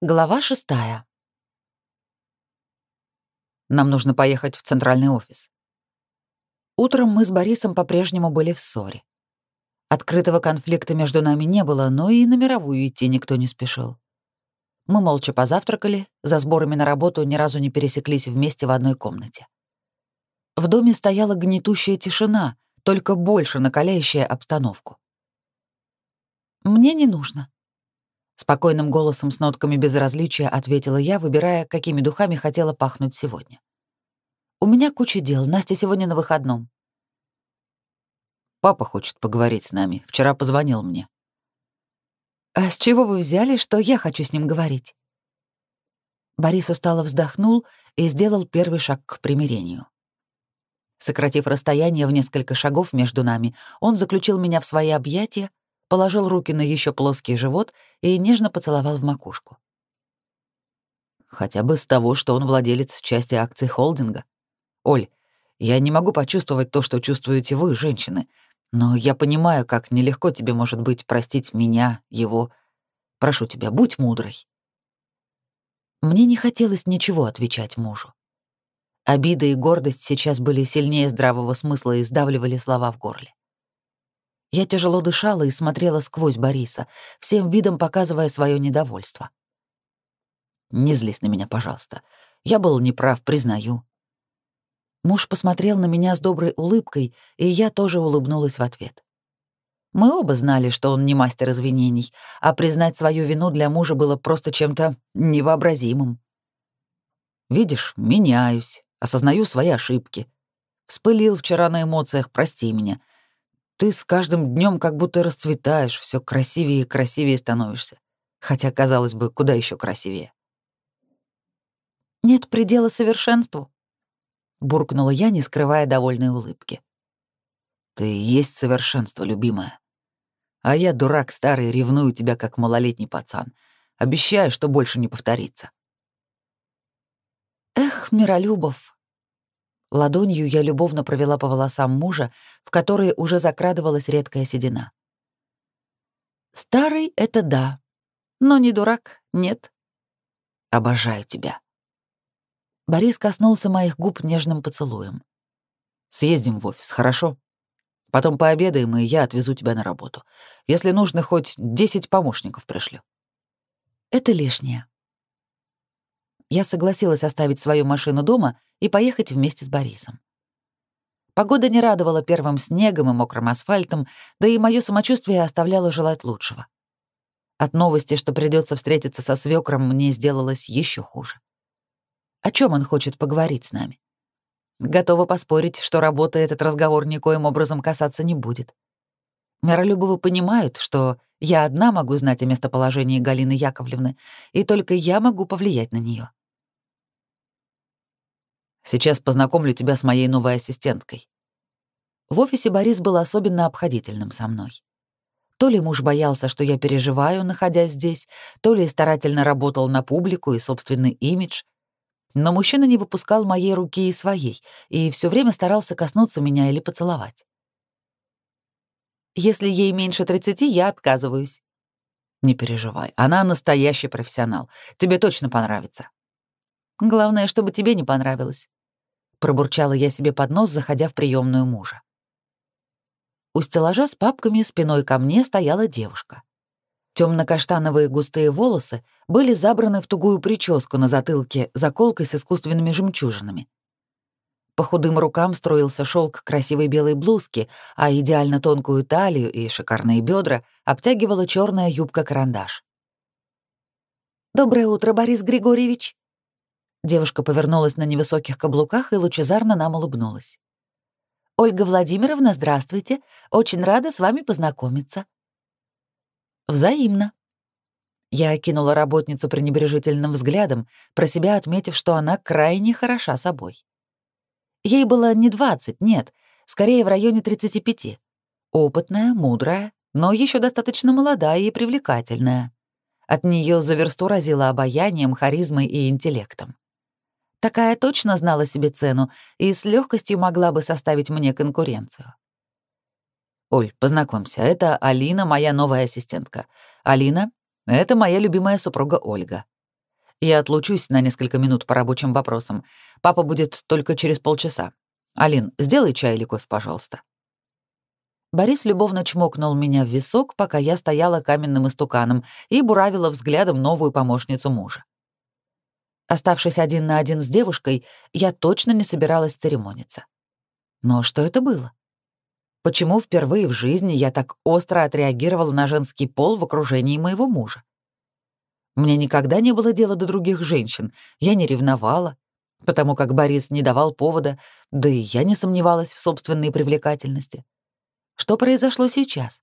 Глава шестая. Нам нужно поехать в центральный офис. Утром мы с Борисом по-прежнему были в ссоре. Открытого конфликта между нами не было, но и на мировую идти никто не спешил. Мы молча позавтракали, за сборами на работу ни разу не пересеклись вместе в одной комнате. В доме стояла гнетущая тишина, только больше накаляющая обстановку. «Мне не нужно», Спокойным голосом с нотками безразличия ответила я, выбирая, какими духами хотела пахнуть сегодня. «У меня куча дел. Настя сегодня на выходном». «Папа хочет поговорить с нами. Вчера позвонил мне». «А с чего вы взяли, что я хочу с ним говорить?» Борис устало вздохнул и сделал первый шаг к примирению. Сократив расстояние в несколько шагов между нами, он заключил меня в свои объятия, положил руки на еще плоский живот и нежно поцеловал в макушку. Хотя бы с того, что он владелец части акций холдинга. Оль, я не могу почувствовать то, что чувствуете вы, женщины, но я понимаю, как нелегко тебе может быть простить меня, его. Прошу тебя, будь мудрой. Мне не хотелось ничего отвечать мужу. Обида и гордость сейчас были сильнее здравого смысла и сдавливали слова в горле. Я тяжело дышала и смотрела сквозь Бориса, всем видом показывая свое недовольство. «Не злись на меня, пожалуйста. Я был неправ, признаю». Муж посмотрел на меня с доброй улыбкой, и я тоже улыбнулась в ответ. Мы оба знали, что он не мастер извинений, а признать свою вину для мужа было просто чем-то невообразимым. «Видишь, меняюсь, осознаю свои ошибки. Вспылил вчера на эмоциях, прости меня. Ты с каждым днем как будто расцветаешь, все красивее и красивее становишься. Хотя, казалось бы, куда еще красивее. «Нет предела совершенству», — буркнула я, не скрывая довольной улыбки. «Ты есть совершенство, любимая. А я, дурак старый, ревную тебя, как малолетний пацан. Обещаю, что больше не повторится». «Эх, Миролюбов, Ладонью я любовно провела по волосам мужа, в которые уже закрадывалась редкая седина. «Старый — это да, но не дурак, нет. Обожаю тебя». Борис коснулся моих губ нежным поцелуем. «Съездим в офис, хорошо? Потом пообедаем, и я отвезу тебя на работу. Если нужно, хоть десять помощников пришлю». «Это лишнее», я согласилась оставить свою машину дома и поехать вместе с Борисом. Погода не радовала первым снегом и мокрым асфальтом, да и мое самочувствие оставляло желать лучшего. От новости, что придется встретиться со свекром, мне сделалось еще хуже. О чем он хочет поговорить с нами? Готова поспорить, что работа этот разговор никоим образом касаться не будет. Миролюбовы понимают, что я одна могу знать о местоположении Галины Яковлевны, и только я могу повлиять на нее. Сейчас познакомлю тебя с моей новой ассистенткой. В офисе Борис был особенно обходительным со мной. То ли муж боялся, что я переживаю, находясь здесь, то ли старательно работал на публику и собственный имидж. Но мужчина не выпускал моей руки и своей, и все время старался коснуться меня или поцеловать. Если ей меньше 30, я отказываюсь. Не переживай, она настоящий профессионал. Тебе точно понравится. Главное, чтобы тебе не понравилось. Пробурчала я себе под нос, заходя в приемную мужа. У стеллажа с папками спиной ко мне стояла девушка. Темно-каштановые густые волосы были забраны в тугую прическу на затылке заколкой с искусственными жемчужинами. По худым рукам строился шелк красивой белой блузки, а идеально тонкую талию и шикарные бедра обтягивала черная юбка-карандаш. «Доброе утро, Борис Григорьевич!» Девушка повернулась на невысоких каблуках и лучезарно нам улыбнулась. «Ольга Владимировна, здравствуйте. Очень рада с вами познакомиться». «Взаимно». Я окинула работницу пренебрежительным взглядом, про себя отметив, что она крайне хороша собой. Ей было не 20, нет, скорее в районе 35. Опытная, мудрая, но еще достаточно молодая и привлекательная. От нее за версту разило обаянием, харизмой и интеллектом. Такая точно знала себе цену и с легкостью могла бы составить мне конкуренцию. «Оль, познакомься, это Алина, моя новая ассистентка. Алина — это моя любимая супруга Ольга», Я отлучусь на несколько минут по рабочим вопросам. Папа будет только через полчаса. Алин, сделай чай или кофе, пожалуйста». Борис любовно чмокнул меня в висок, пока я стояла каменным истуканом и буравила взглядом новую помощницу мужа. Оставшись один на один с девушкой, я точно не собиралась церемониться. Но что это было? Почему впервые в жизни я так остро отреагировала на женский пол в окружении моего мужа? Мне никогда не было дела до других женщин, я не ревновала, потому как Борис не давал повода, да и я не сомневалась в собственной привлекательности. Что произошло сейчас?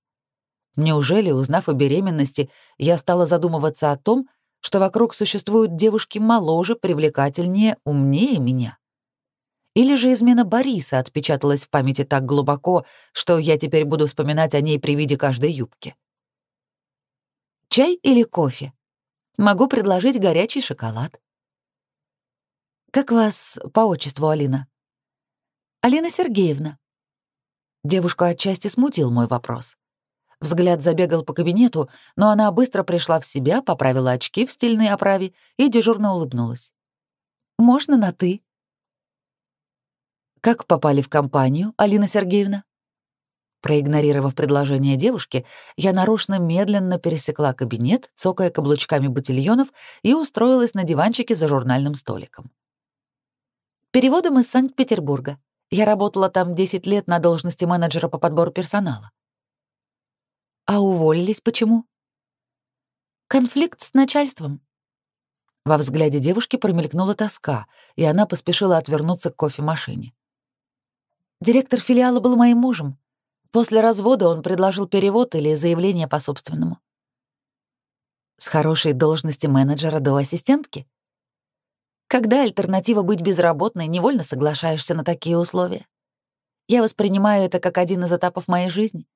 Неужели, узнав о беременности, я стала задумываться о том, что вокруг существуют девушки моложе, привлекательнее, умнее меня? Или же измена Бориса отпечаталась в памяти так глубоко, что я теперь буду вспоминать о ней при виде каждой юбки? Чай или кофе? Могу предложить горячий шоколад. Как вас по отчеству, Алина? Алина Сергеевна. Девушку отчасти смутил мой вопрос. Взгляд забегал по кабинету, но она быстро пришла в себя, поправила очки в стильной оправе и дежурно улыбнулась. «Можно на «ты»?» «Как попали в компанию, Алина Сергеевна?» Проигнорировав предложение девушки, я нарочно медленно пересекла кабинет, цокая каблучками ботильонов, и устроилась на диванчике за журнальным столиком. «Переводом из Санкт-Петербурга. Я работала там 10 лет на должности менеджера по подбору персонала. А уволились почему? Конфликт с начальством. Во взгляде девушки промелькнула тоска, и она поспешила отвернуться к кофемашине. Директор филиала был моим мужем. После развода он предложил перевод или заявление по собственному. С хорошей должности менеджера до ассистентки? Когда альтернатива быть безработной, невольно соглашаешься на такие условия. Я воспринимаю это как один из этапов моей жизни.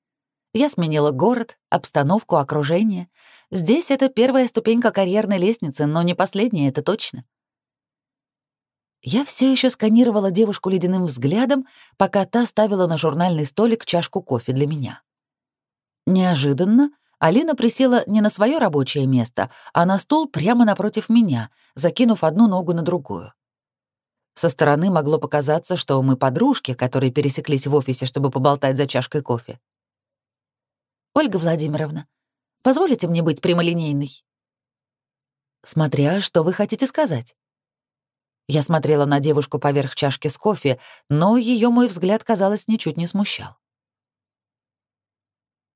Я сменила город, обстановку, окружение. Здесь это первая ступенька карьерной лестницы, но не последняя, это точно. Я все еще сканировала девушку ледяным взглядом, пока та ставила на журнальный столик чашку кофе для меня. Неожиданно Алина присела не на свое рабочее место, а на стул прямо напротив меня, закинув одну ногу на другую. Со стороны могло показаться, что мы подружки, которые пересеклись в офисе, чтобы поболтать за чашкой кофе. «Ольга Владимировна, позволите мне быть прямолинейной?» «Смотря, что вы хотите сказать». Я смотрела на девушку поверх чашки с кофе, но ее мой взгляд, казалось, ничуть не смущал.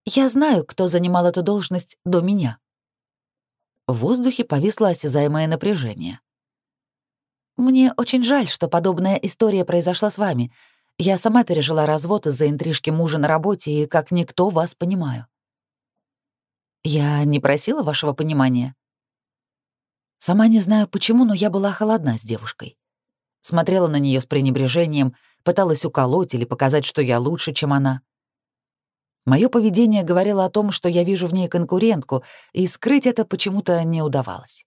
Я знаю, кто занимал эту должность до меня. В воздухе повисло осязаемое напряжение. Мне очень жаль, что подобная история произошла с вами. Я сама пережила развод из-за интрижки мужа на работе и как никто вас понимаю. Я не просила вашего понимания. Сама не знаю почему, но я была холодна с девушкой. Смотрела на нее с пренебрежением, пыталась уколоть или показать, что я лучше, чем она. Мое поведение говорило о том, что я вижу в ней конкурентку, и скрыть это почему-то не удавалось.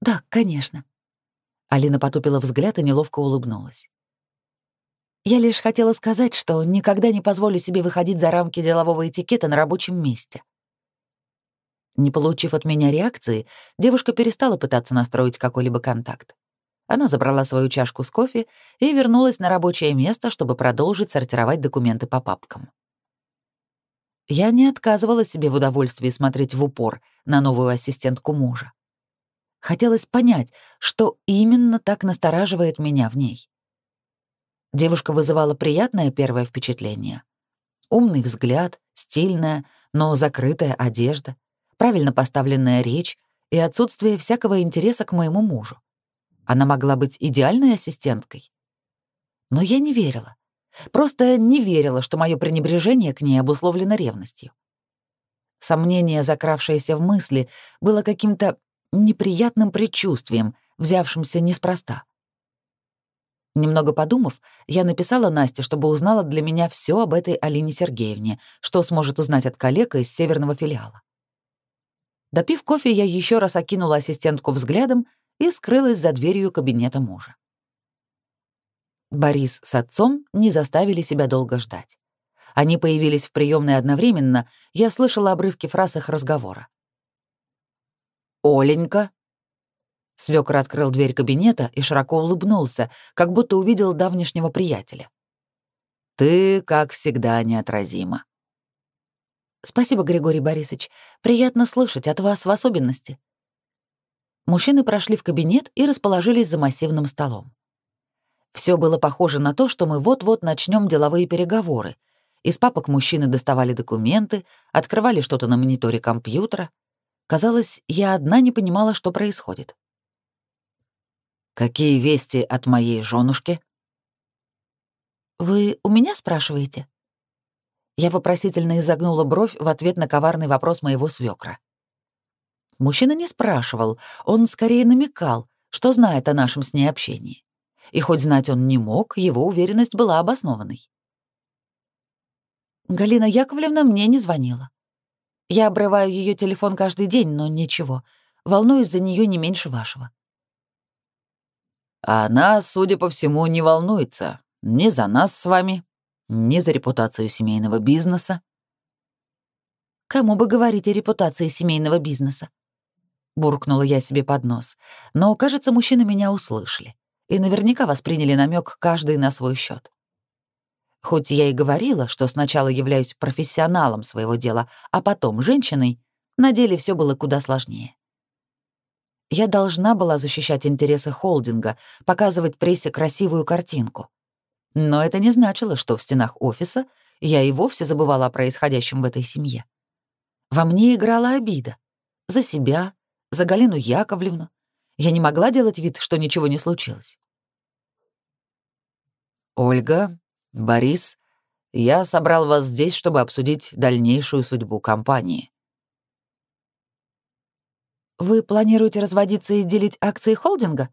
«Да, конечно». Алина потупила взгляд и неловко улыбнулась. «Я лишь хотела сказать, что никогда не позволю себе выходить за рамки делового этикета на рабочем месте». Не получив от меня реакции, девушка перестала пытаться настроить какой-либо контакт. Она забрала свою чашку с кофе и вернулась на рабочее место, чтобы продолжить сортировать документы по папкам. Я не отказывала себе в удовольствии смотреть в упор на новую ассистентку мужа. Хотелось понять, что именно так настораживает меня в ней. Девушка вызывала приятное первое впечатление. Умный взгляд, стильная, но закрытая одежда, правильно поставленная речь и отсутствие всякого интереса к моему мужу. Она могла быть идеальной ассистенткой. Но я не верила. Просто не верила, что мое пренебрежение к ней обусловлено ревностью. Сомнение, закравшееся в мысли, было каким-то неприятным предчувствием, взявшимся неспроста. Немного подумав, я написала Насте, чтобы узнала для меня все об этой Алине Сергеевне, что сможет узнать от коллега из северного филиала. Допив кофе, я еще раз окинула ассистентку взглядом и скрылась за дверью кабинета мужа. Борис с отцом не заставили себя долго ждать. Они появились в приемной одновременно, я слышала обрывки фраз их разговора. «Оленька», Свёкор открыл дверь кабинета и широко улыбнулся, как будто увидел давнишнего приятеля. «Ты, как всегда, неотразима». «Спасибо, Григорий Борисович. Приятно слышать от вас в особенности». Мужчины прошли в кабинет и расположились за массивным столом. Все было похоже на то, что мы вот-вот начнем деловые переговоры. Из папок мужчины доставали документы, открывали что-то на мониторе компьютера. Казалось, я одна не понимала, что происходит. «Какие вести от моей женушки?» «Вы у меня спрашиваете?» Я вопросительно изогнула бровь в ответ на коварный вопрос моего свекра. Мужчина не спрашивал, он скорее намекал, что знает о нашем с ней общении. И хоть знать он не мог, его уверенность была обоснованной. Галина Яковлевна мне не звонила. Я обрываю ее телефон каждый день, но ничего, волнуюсь за нее не меньше вашего. Она, судя по всему, не волнуется ни за нас с вами, ни за репутацию семейного бизнеса. Кому бы говорить о репутации семейного бизнеса? Буркнула я себе под нос, но, кажется, мужчины меня услышали и наверняка восприняли намек каждый на свой счет. Хоть я и говорила, что сначала являюсь профессионалом своего дела, а потом женщиной, на деле все было куда сложнее. Я должна была защищать интересы холдинга, показывать прессе красивую картинку. Но это не значило, что в стенах офиса я и вовсе забывала о происходящем в этой семье. Во мне играла обида. За себя, за Галину Яковлевну. Я не могла делать вид, что ничего не случилось. «Ольга, Борис, я собрал вас здесь, чтобы обсудить дальнейшую судьбу компании», вы планируете разводиться и делить акции холдинга?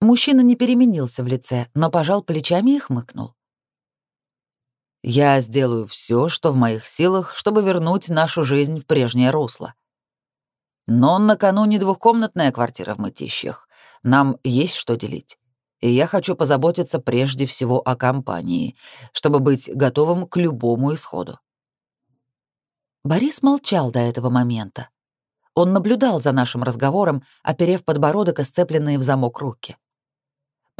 Мужчина не переменился в лице, но пожал плечами и хмыкнул. Я сделаю все, что в моих силах, чтобы вернуть нашу жизнь в прежнее русло. Но накануне двухкомнатная квартира в Мытищах. Нам есть что делить. И я хочу позаботиться прежде всего о компании, чтобы быть готовым к любому исходу. Борис молчал до этого момента. Он наблюдал за нашим разговором, оперев подбородок и сцепленные в замок руки.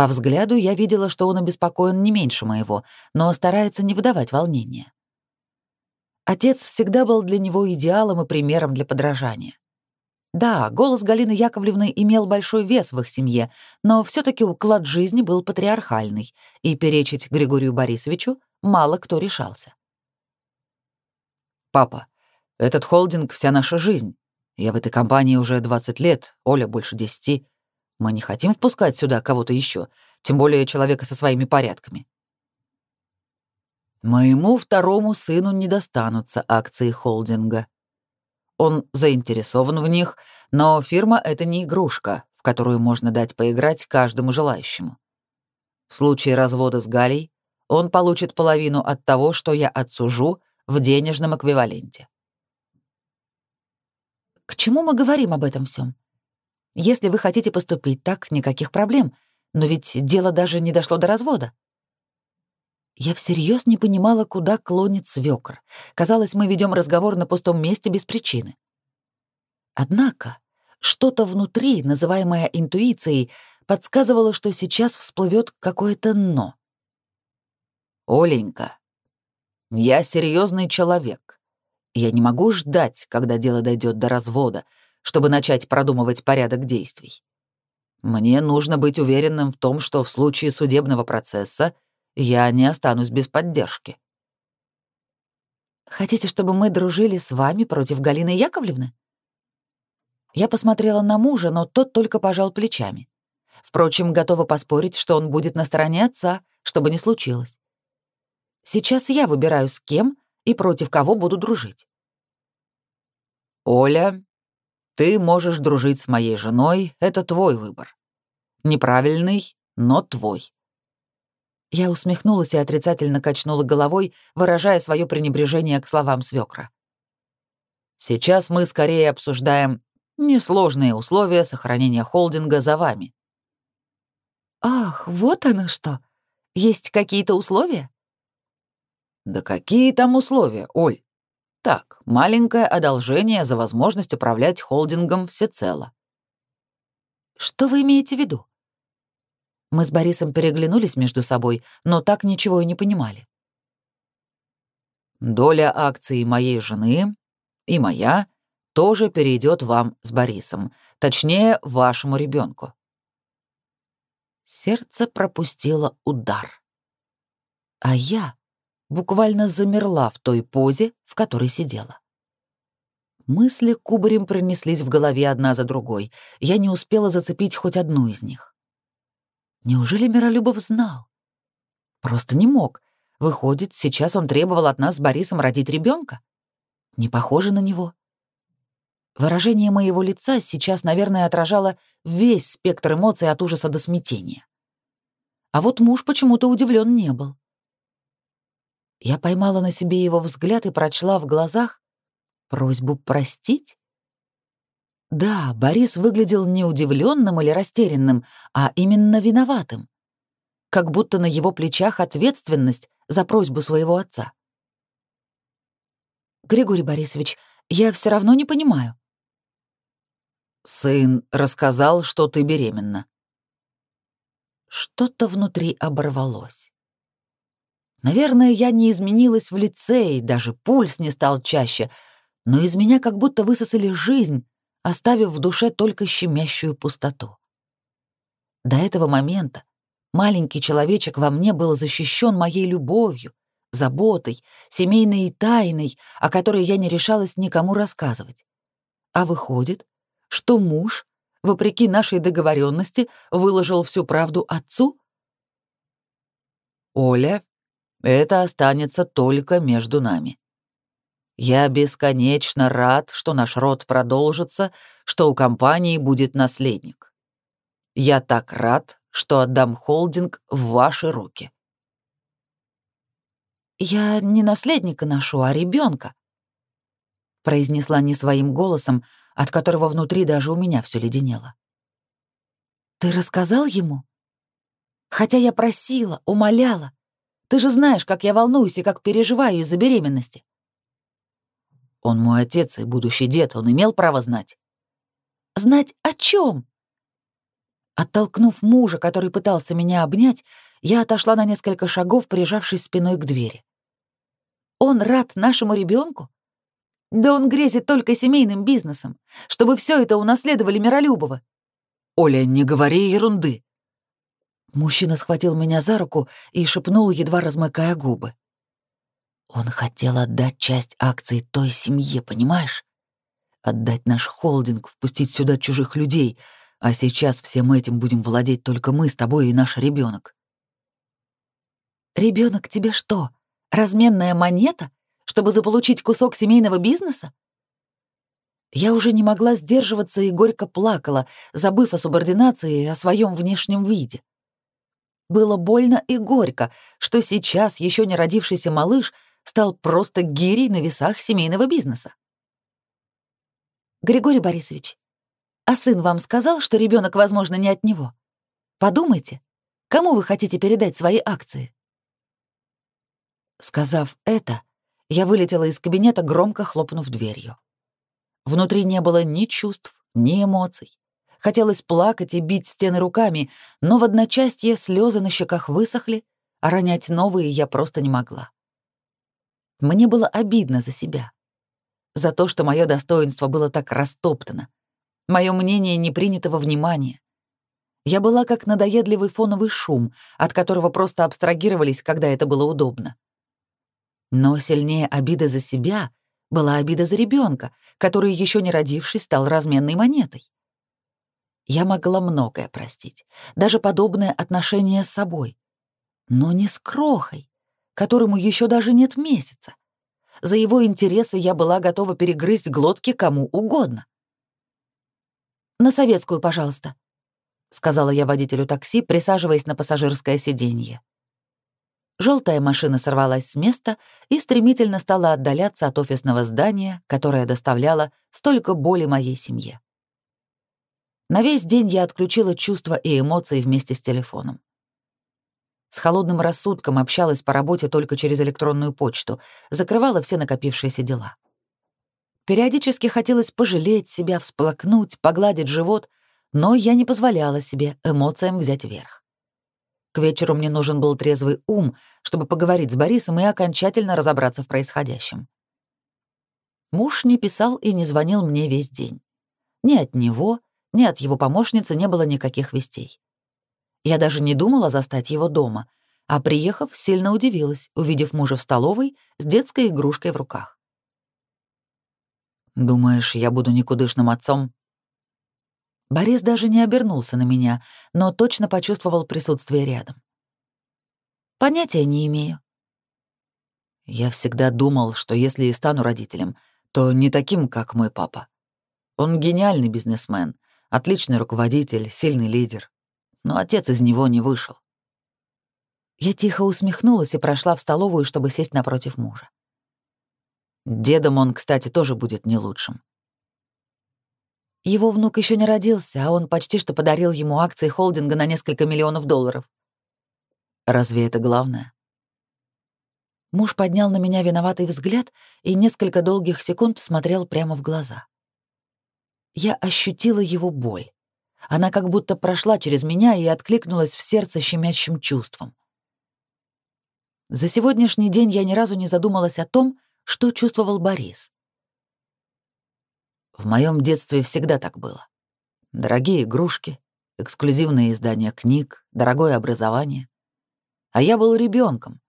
По взгляду я видела, что он обеспокоен не меньше моего, но старается не выдавать волнения. Отец всегда был для него идеалом и примером для подражания. Да, голос Галины Яковлевны имел большой вес в их семье, но все таки уклад жизни был патриархальный, и перечить Григорию Борисовичу мало кто решался. «Папа, этот холдинг — вся наша жизнь. Я в этой компании уже 20 лет, Оля больше 10. Мы не хотим впускать сюда кого-то еще, тем более человека со своими порядками. Моему второму сыну не достанутся акции холдинга. Он заинтересован в них, но фирма — это не игрушка, в которую можно дать поиграть каждому желающему. В случае развода с Галей он получит половину от того, что я отсужу в денежном эквиваленте. К чему мы говорим об этом всем? Если вы хотите поступить так, никаких проблем, но ведь дело даже не дошло до развода. Я всерьез не понимала, куда клонит свёкор. Казалось, мы ведем разговор на пустом месте без причины. Однако что-то внутри, называемое интуицией, подсказывало, что сейчас всплывет какое-то «но». «Оленька, я серьезный человек. Я не могу ждать, когда дело дойдет до развода, чтобы начать продумывать порядок действий. Мне нужно быть уверенным в том, что в случае судебного процесса я не останусь без поддержки. Хотите, чтобы мы дружили с вами против Галины Яковлевны? Я посмотрела на мужа, но тот только пожал плечами. Впрочем, готова поспорить, что он будет на стороне отца, чтобы не случилось. Сейчас я выбираю, с кем и против кого буду дружить. «Оля, ты можешь дружить с моей женой, это твой выбор. Неправильный, но твой». Я усмехнулась и отрицательно качнула головой, выражая свое пренебрежение к словам свекра. «Сейчас мы скорее обсуждаем несложные условия сохранения холдинга за вами». «Ах, вот оно что! Есть какие-то условия?» «Да какие там условия, Оль? Так, маленькое одолжение за возможность управлять холдингом всецело». Что вы имеете в виду? Мы с Борисом переглянулись между собой, но так ничего и не понимали. Доля акций моей жены и моя тоже перейдет вам с Борисом, точнее, вашему ребенку. Сердце пропустило удар. А я буквально замерла в той позе, в которой сидела. Мысли кубарем пронеслись в голове одна за другой. Я не успела зацепить хоть одну из них. Неужели Миролюбов знал? Просто не мог. Выходит, сейчас он требовал от нас с Борисом родить ребенка? Не похоже на него. Выражение моего лица сейчас, наверное, отражало весь спектр эмоций от ужаса до смятения. А вот муж почему-то удивлен не был. Я поймала на себе его взгляд и прочла в глазах просьбу простить. Да, Борис выглядел не удивленным или растерянным, а именно виноватым. Как будто на его плечах ответственность за просьбу своего отца. «Григорий Борисович, я все равно не понимаю». «Сын рассказал, что ты беременна». Что-то внутри оборвалось. Наверное, я не изменилась в лице, и даже пульс не стал чаще, но из меня как будто высосали жизнь, оставив в душе только щемящую пустоту. До этого момента Маленький человечек во мне был защищен моей любовью, заботой, семейной тайной, о которой я не решалась никому рассказывать. А выходит, что муж, вопреки нашей договоренности, выложил всю правду отцу? Оля, это останется только между нами. Я бесконечно рад, что наш род продолжится, что у компании будет наследник. Я так рад, что отдам холдинг в ваши руки. «Я не наследника ношу, а ребенка, произнесла не своим голосом, от которого внутри даже у меня все леденело. «Ты рассказал ему? Хотя я просила, умоляла. Ты же знаешь, как я волнуюсь и как переживаю из-за беременности». «Он мой отец и будущий дед, он имел право знать». «Знать о чем? Оттолкнув мужа, который пытался меня обнять, я отошла на несколько шагов, прижавшись спиной к двери. Он рад нашему ребенку? Да он грезит только семейным бизнесом, чтобы все это унаследовали Миролюбовы. Оля, не говори ерунды. Мужчина схватил меня за руку и шепнул, едва размыкая губы. Он хотел отдать часть акций той семье, понимаешь? Отдать наш холдинг, впустить сюда чужих людей — а сейчас всем этим будем владеть только мы с тобой и наш ребенок. Ребенок тебе что, разменная монета, чтобы заполучить кусок семейного бизнеса? Я уже не могла сдерживаться и горько плакала, забыв о субординации и о своем внешнем виде. Было больно и горько, что сейчас еще не родившийся малыш стал просто гирей на весах семейного бизнеса. Григорий Борисович, а сын вам сказал, что ребенок, возможно, не от него? Подумайте, кому вы хотите передать свои акции? Сказав это, я вылетела из кабинета, громко хлопнув дверью. Внутри не было ни чувств, ни эмоций. Хотелось плакать и бить стены руками, но в одночасье слезы на щеках высохли, а ронять новые я просто не могла. Мне было обидно за себя. За то, что мое достоинство было так растоптано, Мое мнение не принято во внимание. Я была как надоедливый фоновый шум, от которого просто абстрагировались, когда это было удобно. Но сильнее обида за себя была обида за ребенка, который, еще не родившись, стал разменной монетой. Я могла многое простить, даже подобное отношение с собой. Но не с крохой, которому еще даже нет месяца. За его интересы я была готова перегрызть глотки кому угодно. «На советскую, пожалуйста», — сказала я водителю такси, присаживаясь на пассажирское сиденье. Желтая машина сорвалась с места и стремительно стала отдаляться от офисного здания, которое доставляло столько боли моей семье. На весь день я отключила чувства и эмоции вместе с телефоном. С холодным рассудком общалась по работе только через электронную почту, закрывала все накопившиеся дела. Периодически хотелось пожалеть себя, всплакнуть, погладить живот, но я не позволяла себе эмоциям взять верх. К вечеру мне нужен был трезвый ум, чтобы поговорить с Борисом и окончательно разобраться в происходящем. Муж не писал и не звонил мне весь день. Ни от него, ни от его помощницы не было никаких вестей. Я даже не думала застать его дома, а приехав, сильно удивилась, увидев мужа в столовой с детской игрушкой в руках. «Думаешь, я буду никудышным отцом?» Борис даже не обернулся на меня, но точно почувствовал присутствие рядом. «Понятия не имею». «Я всегда думал, что если и стану родителем, то не таким, как мой папа. Он гениальный бизнесмен, отличный руководитель, сильный лидер. Но отец из него не вышел. Я тихо усмехнулась и прошла в столовую, чтобы сесть напротив мужа. Дедом он, кстати, тоже будет не лучшим. Его внук еще не родился, а он почти что подарил ему акции холдинга на несколько миллионов долларов. Разве это главное? Муж поднял на меня виноватый взгляд и несколько долгих секунд смотрел прямо в глаза. Я ощутила его боль. Она как будто прошла через меня и откликнулась в сердце щемящим чувством. За сегодняшний день я ни разу не задумалась о том, что чувствовал Борис. В моем детстве всегда так было. Дорогие игрушки, эксклюзивные издания книг, дорогое образование. А я был ребенком.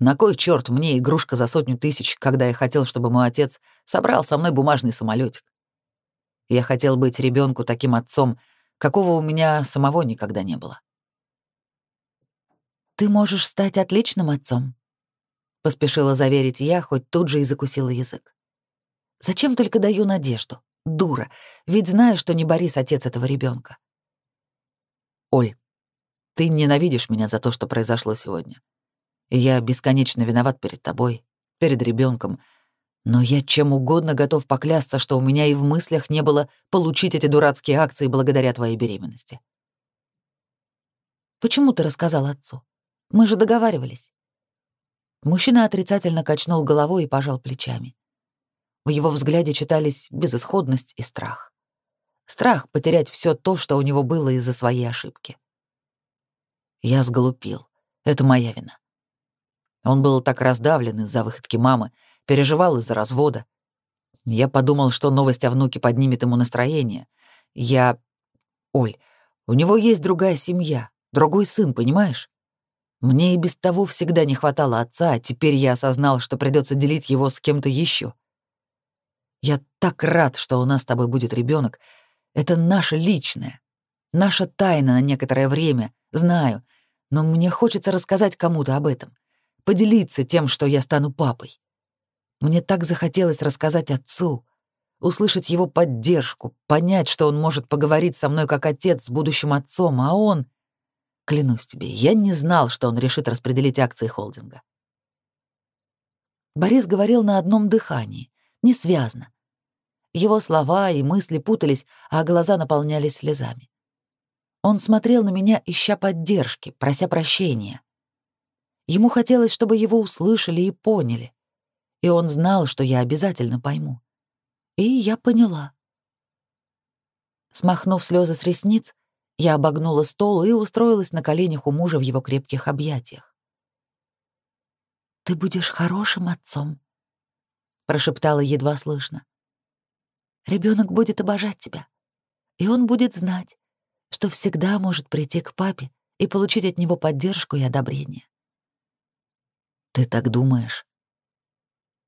На кой черт мне игрушка за сотню тысяч, когда я хотел, чтобы мой отец собрал со мной бумажный самолетик? Я хотел быть ребенку таким отцом, какого у меня самого никогда не было. «Ты можешь стать отличным отцом», — поспешила заверить я, хоть тут же и закусила язык. «Зачем только даю надежду? Дура, ведь знаю, что не Борис отец этого ребенка. Оль, ты ненавидишь меня за то, что произошло сегодня. Я бесконечно виноват перед тобой, перед ребенком, но я чем угодно готов поклясться, что у меня и в мыслях не было получить эти дурацкие акции благодаря твоей беременности. Почему ты рассказал отцу? Мы же договаривались. Мужчина отрицательно качнул головой и пожал плечами. В его взгляде читались безысходность и страх. Страх потерять все то, что у него было из-за своей ошибки. Я сглупил. Это моя вина. Он был так раздавлен из-за выходки мамы, переживал из-за развода. Я подумал, что новость о внуке поднимет ему настроение. Я... Оль, у него есть другая семья, другой сын, понимаешь? Мне и без того всегда не хватало отца, а теперь я осознал, что придется делить его с кем-то еще. Я так рад, что у нас с тобой будет ребенок. Это наше личное, наша тайна на некоторое время, знаю, но мне хочется рассказать кому-то об этом, поделиться тем, что я стану папой. Мне так захотелось рассказать отцу, услышать его поддержку, понять, что он может поговорить со мной как отец с будущим отцом, а он... Клянусь тебе, я не знал, что он решит распределить акции холдинга. Борис говорил на одном дыхании, не связно. Его слова и мысли путались, а глаза наполнялись слезами. Он смотрел на меня, ища поддержки, прося прощения. Ему хотелось, чтобы его услышали и поняли. И он знал, что я обязательно пойму. И я поняла. Смахнув слезы с ресниц, я обогнула стол и устроилась на коленях у мужа в его крепких объятиях. «Ты будешь хорошим отцом», — прошептала едва слышно. Ребенок будет обожать тебя, и он будет знать, что всегда может прийти к папе и получить от него поддержку и одобрение. Ты так думаешь?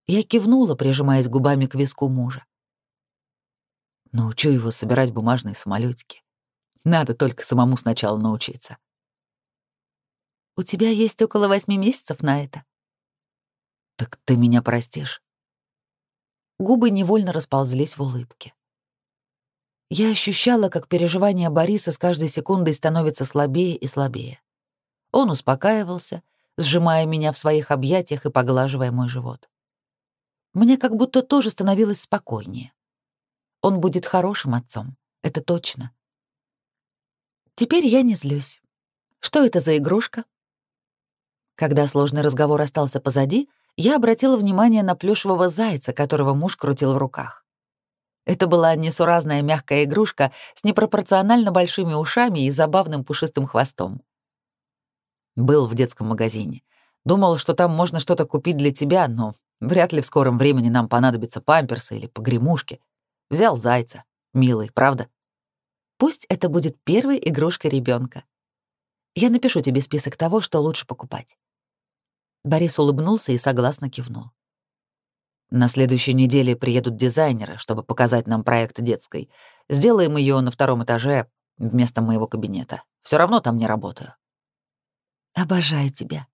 Я кивнула, прижимаясь губами к виску мужа. Научу его собирать бумажные самолетики. Надо только самому сначала научиться. У тебя есть около восьми месяцев на это. Так ты меня простишь? Губы невольно расползлись в улыбке. Я ощущала, как переживания Бориса с каждой секундой становятся слабее и слабее. Он успокаивался, сжимая меня в своих объятиях и поглаживая мой живот. Мне как будто тоже становилось спокойнее. Он будет хорошим отцом, это точно. Теперь я не злюсь. Что это за игрушка? Когда сложный разговор остался позади, я обратила внимание на плюшевого зайца, которого муж крутил в руках. Это была несуразная мягкая игрушка с непропорционально большими ушами и забавным пушистым хвостом. Был в детском магазине. Думал, что там можно что-то купить для тебя, но вряд ли в скором времени нам понадобятся памперсы или погремушки. Взял зайца. Милый, правда? Пусть это будет первой игрушкой ребенка. Я напишу тебе список того, что лучше покупать. Борис улыбнулся и согласно кивнул. На следующей неделе приедут дизайнеры, чтобы показать нам проект детской. Сделаем ее на втором этаже вместо моего кабинета. Все равно там не работаю. Обожаю тебя.